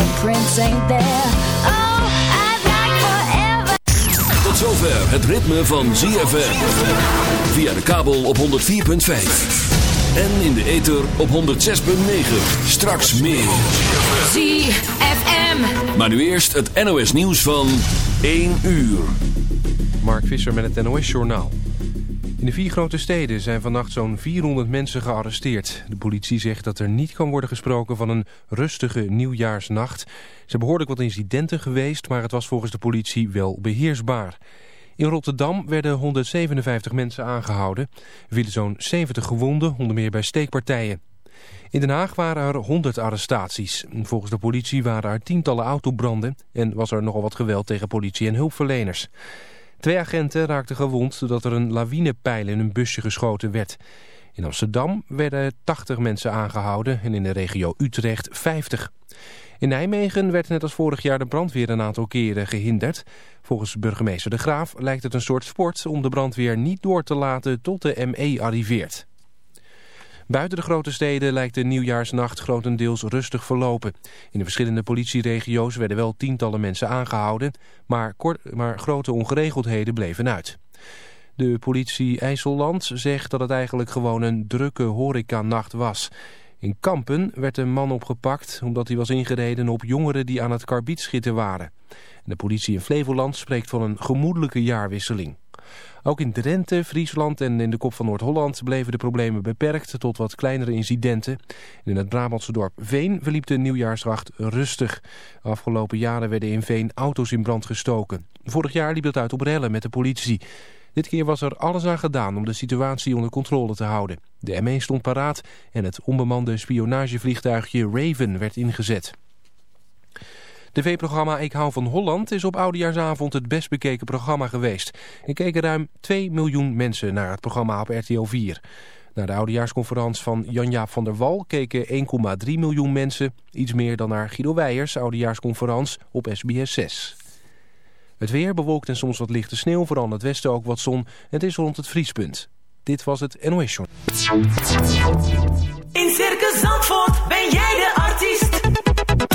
your prince ain't there. Oh, I'd like forever. Tot zover het ritme van ZFM. Via de kabel op 104.5. En in de ether op 106.9. Straks meer. ZFM. Maar nu eerst het NOS nieuws van 1 uur. Mark Visser met het NOS-journaal. In de vier grote steden zijn vannacht zo'n 400 mensen gearresteerd. De politie zegt dat er niet kan worden gesproken van een rustige nieuwjaarsnacht. Er zijn behoorlijk wat incidenten geweest, maar het was volgens de politie wel beheersbaar. In Rotterdam werden 157 mensen aangehouden. Er vielen zo'n 70 gewonden, onder meer bij steekpartijen. In Den Haag waren er 100 arrestaties. Volgens de politie waren er tientallen autobranden en was er nogal wat geweld tegen politie en hulpverleners. Twee agenten raakten gewond doordat er een lawinepijl in een busje geschoten werd. In Amsterdam werden 80 mensen aangehouden en in de regio Utrecht 50. In Nijmegen werd net als vorig jaar de brandweer een aantal keren gehinderd. Volgens burgemeester De Graaf lijkt het een soort sport om de brandweer niet door te laten tot de ME arriveert. Buiten de grote steden lijkt de nieuwjaarsnacht grotendeels rustig verlopen. In de verschillende politieregio's werden wel tientallen mensen aangehouden, maar, kort, maar grote ongeregeldheden bleven uit. De politie IJsselland zegt dat het eigenlijk gewoon een drukke horecanacht was. In Kampen werd een man opgepakt omdat hij was ingereden op jongeren die aan het karbietschieten waren. De politie in Flevoland spreekt van een gemoedelijke jaarwisseling. Ook in Drenthe, Friesland en in de kop van Noord-Holland bleven de problemen beperkt tot wat kleinere incidenten. In het Brabantse dorp Veen verliep de nieuwjaarswacht rustig. Afgelopen jaren werden in Veen auto's in brand gestoken. Vorig jaar liep het uit op rellen met de politie. Dit keer was er alles aan gedaan om de situatie onder controle te houden. De ME stond paraat en het onbemande spionagevliegtuigje Raven werd ingezet. TV-programma Ik hou van Holland is op Oudejaarsavond het best bekeken programma geweest. Er keken ruim 2 miljoen mensen naar het programma op RTL 4. Naar de Oudejaarsconferentie van Jan-Jaap van der Wal keken 1,3 miljoen mensen. Iets meer dan naar Guido Weijers Oudejaarsconferentie op SBS 6. Het weer bewolkt en soms wat lichte sneeuw, vooral in het westen ook wat zon. Het is rond het vriespunt. Dit was het NOS Show. In Circus Zandvoort ben jij de artiest.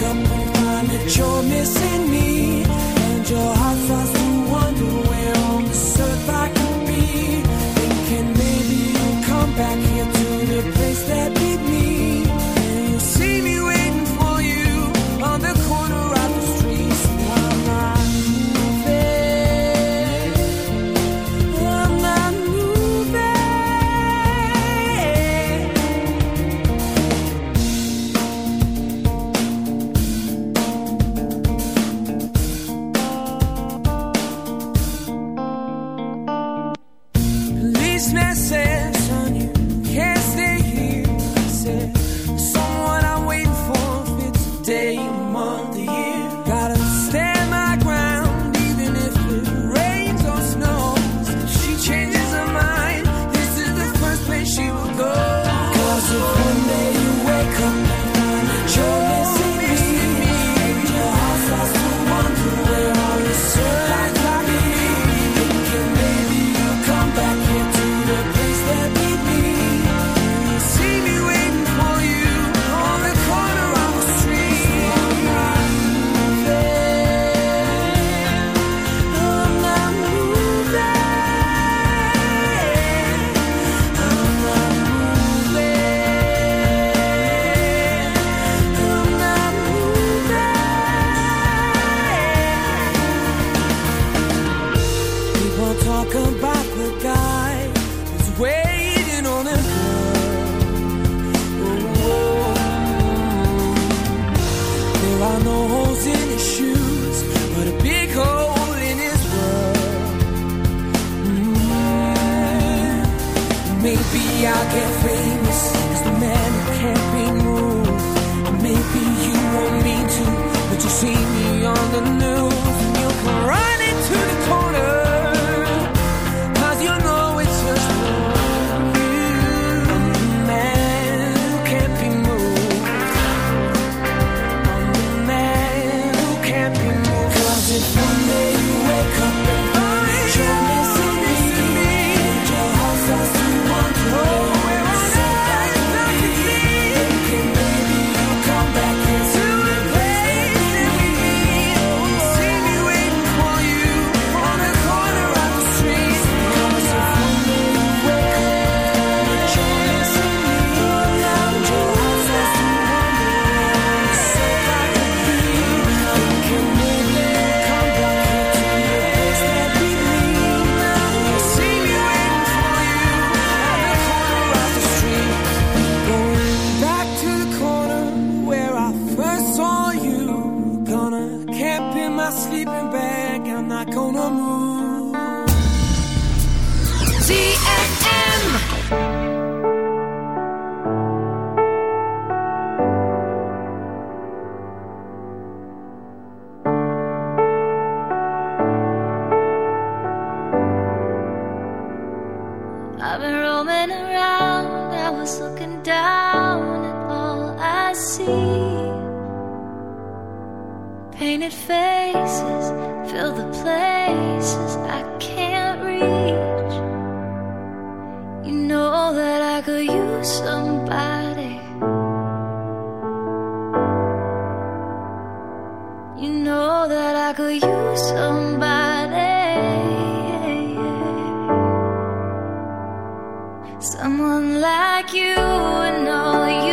Come and find that you're missing me and your Maybe I'll get famous as the man I could use somebody, someone like you and all you.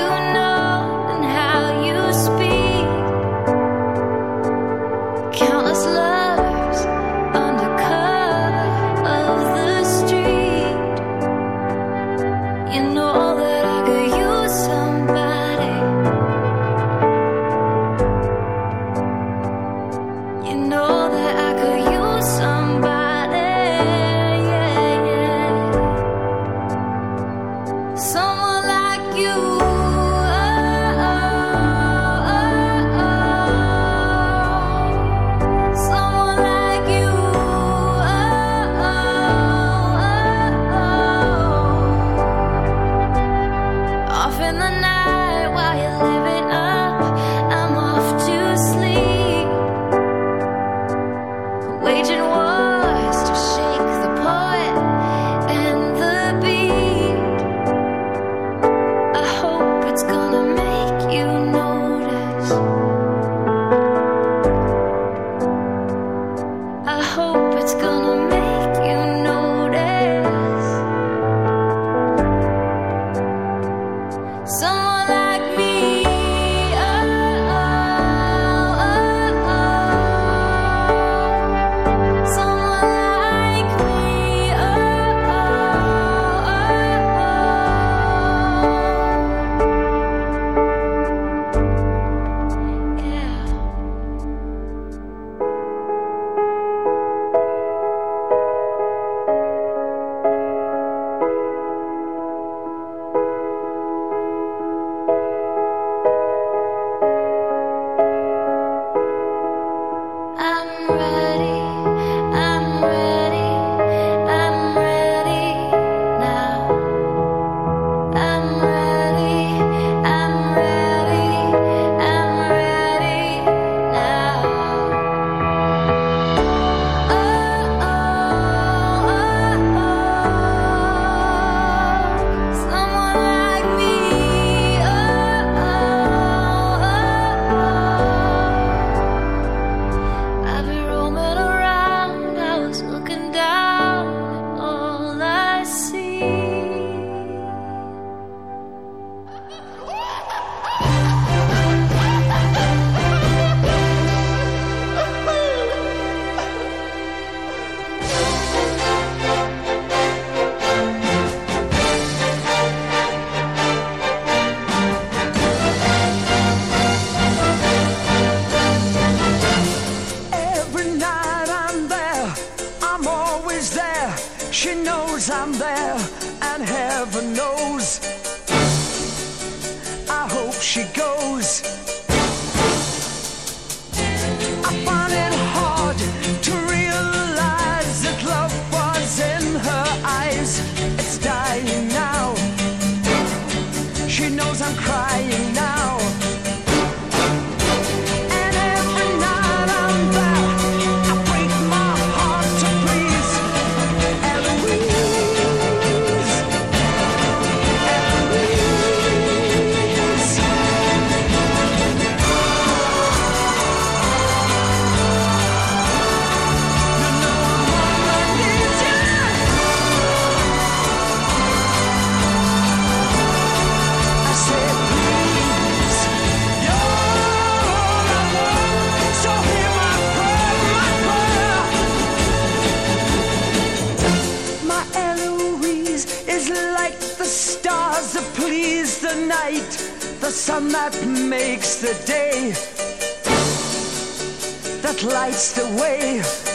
away.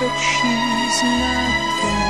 But she's not there.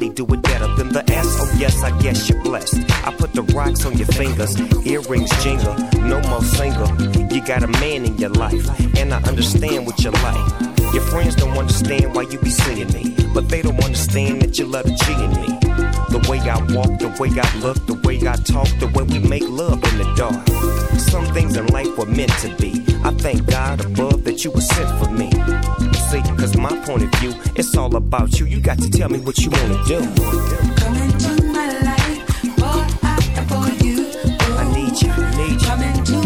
Do it better than the S. Oh, yes, I guess you're blessed. I put the rocks on your fingers, earrings jingle, no more single. You got a man in your life, and I understand what you like. Your friends don't understand why you be seeing me, but they don't understand that you love G in me. The way I walk, the way I look, the talk, the way we make love in the dark. Some things in life were meant to be. I thank God above that you were sent for me. See, cause my point of view, it's all about you. You got to tell me what you wanna do. Come into my life, boy, I adore you. I need you, need you.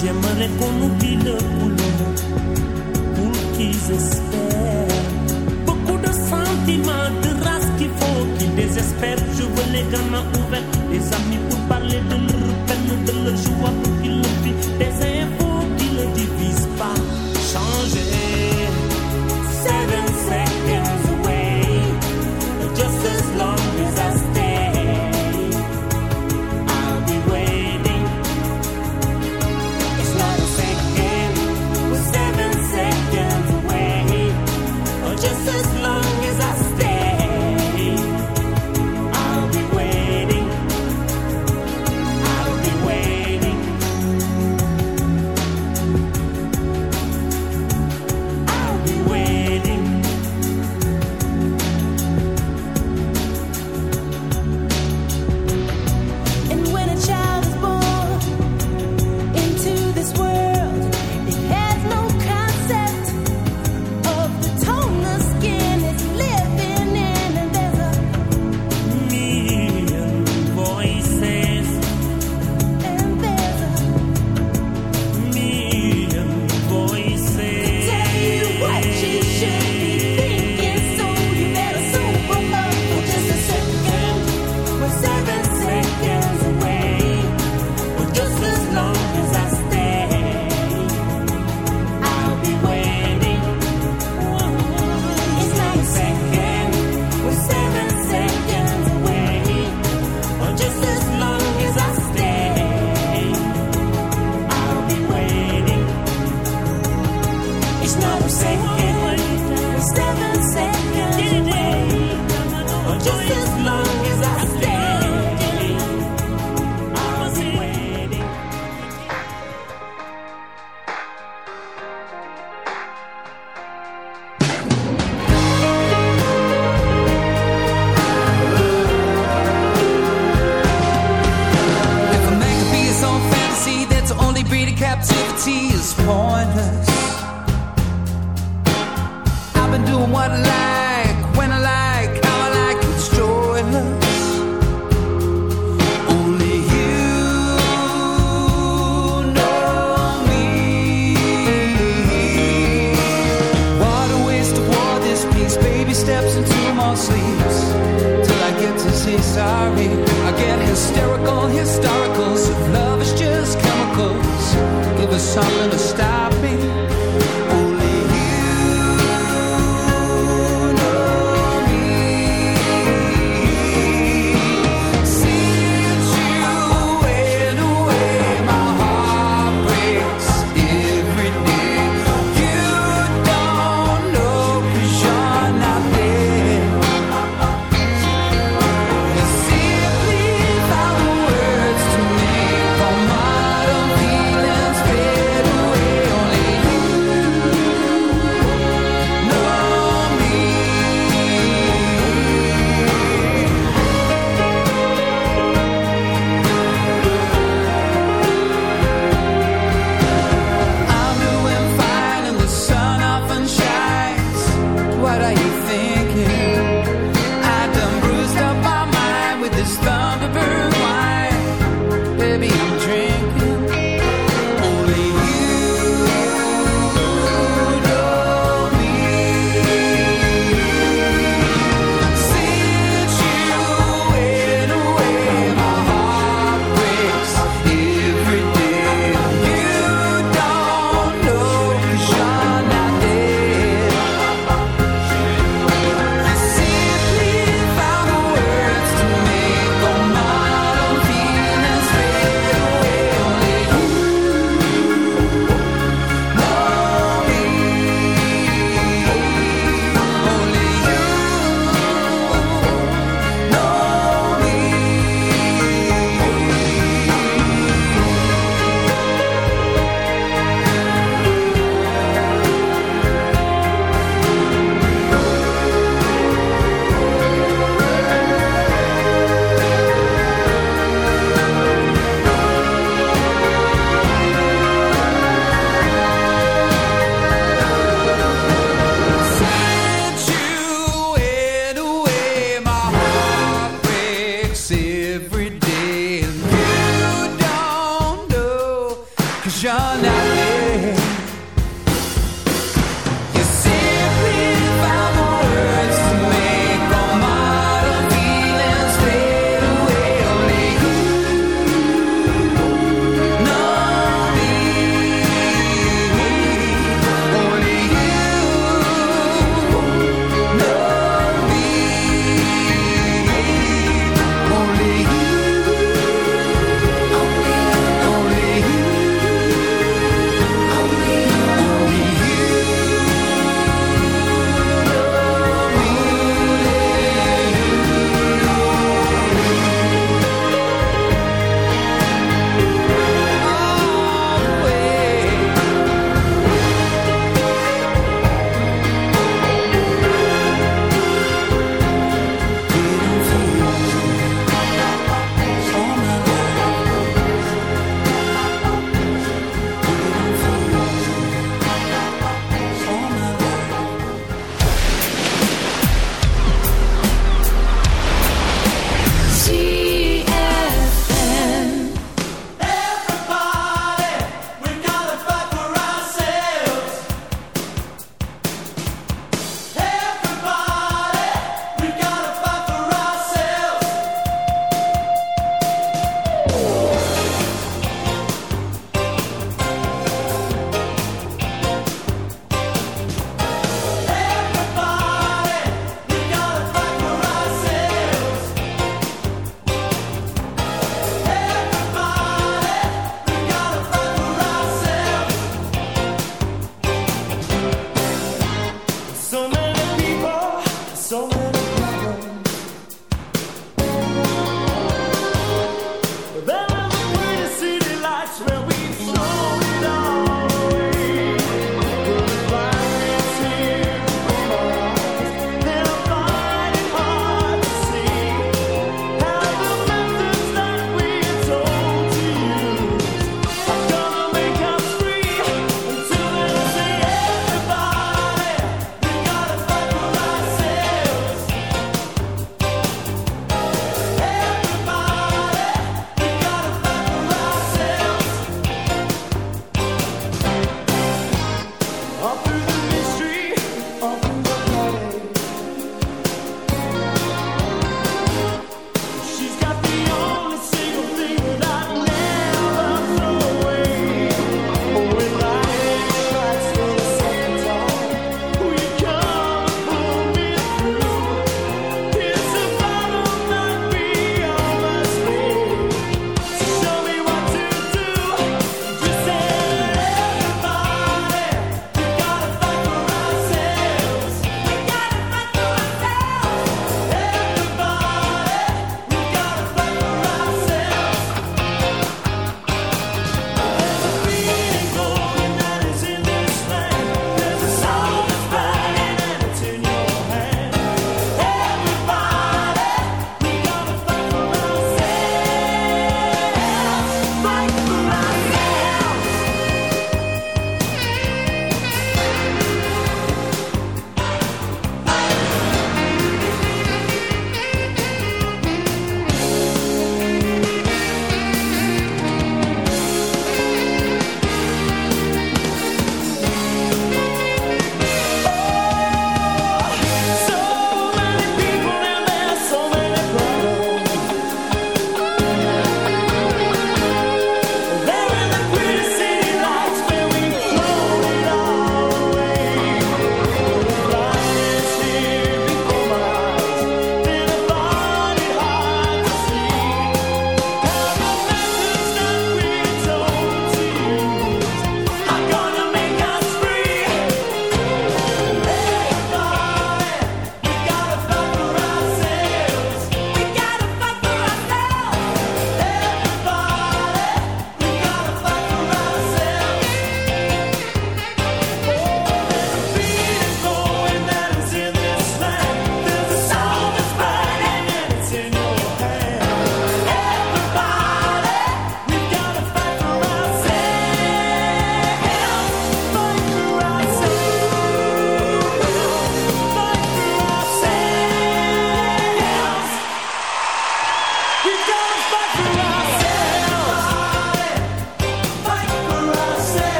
J'aimerais qu'on oublie le boulot pour qu'ils espèrent. Beaucoup de sentiments, de race qu'il faut qu'ils désespèrent. Je veux les gamins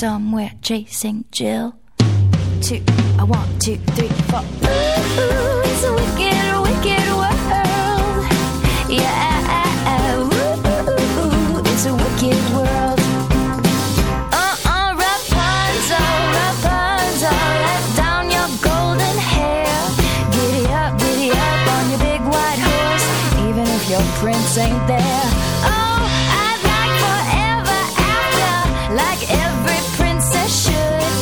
somewhere chasing Jill. Two, I want two, three, four. Ooh, it's a wicked, wicked world. Yeah.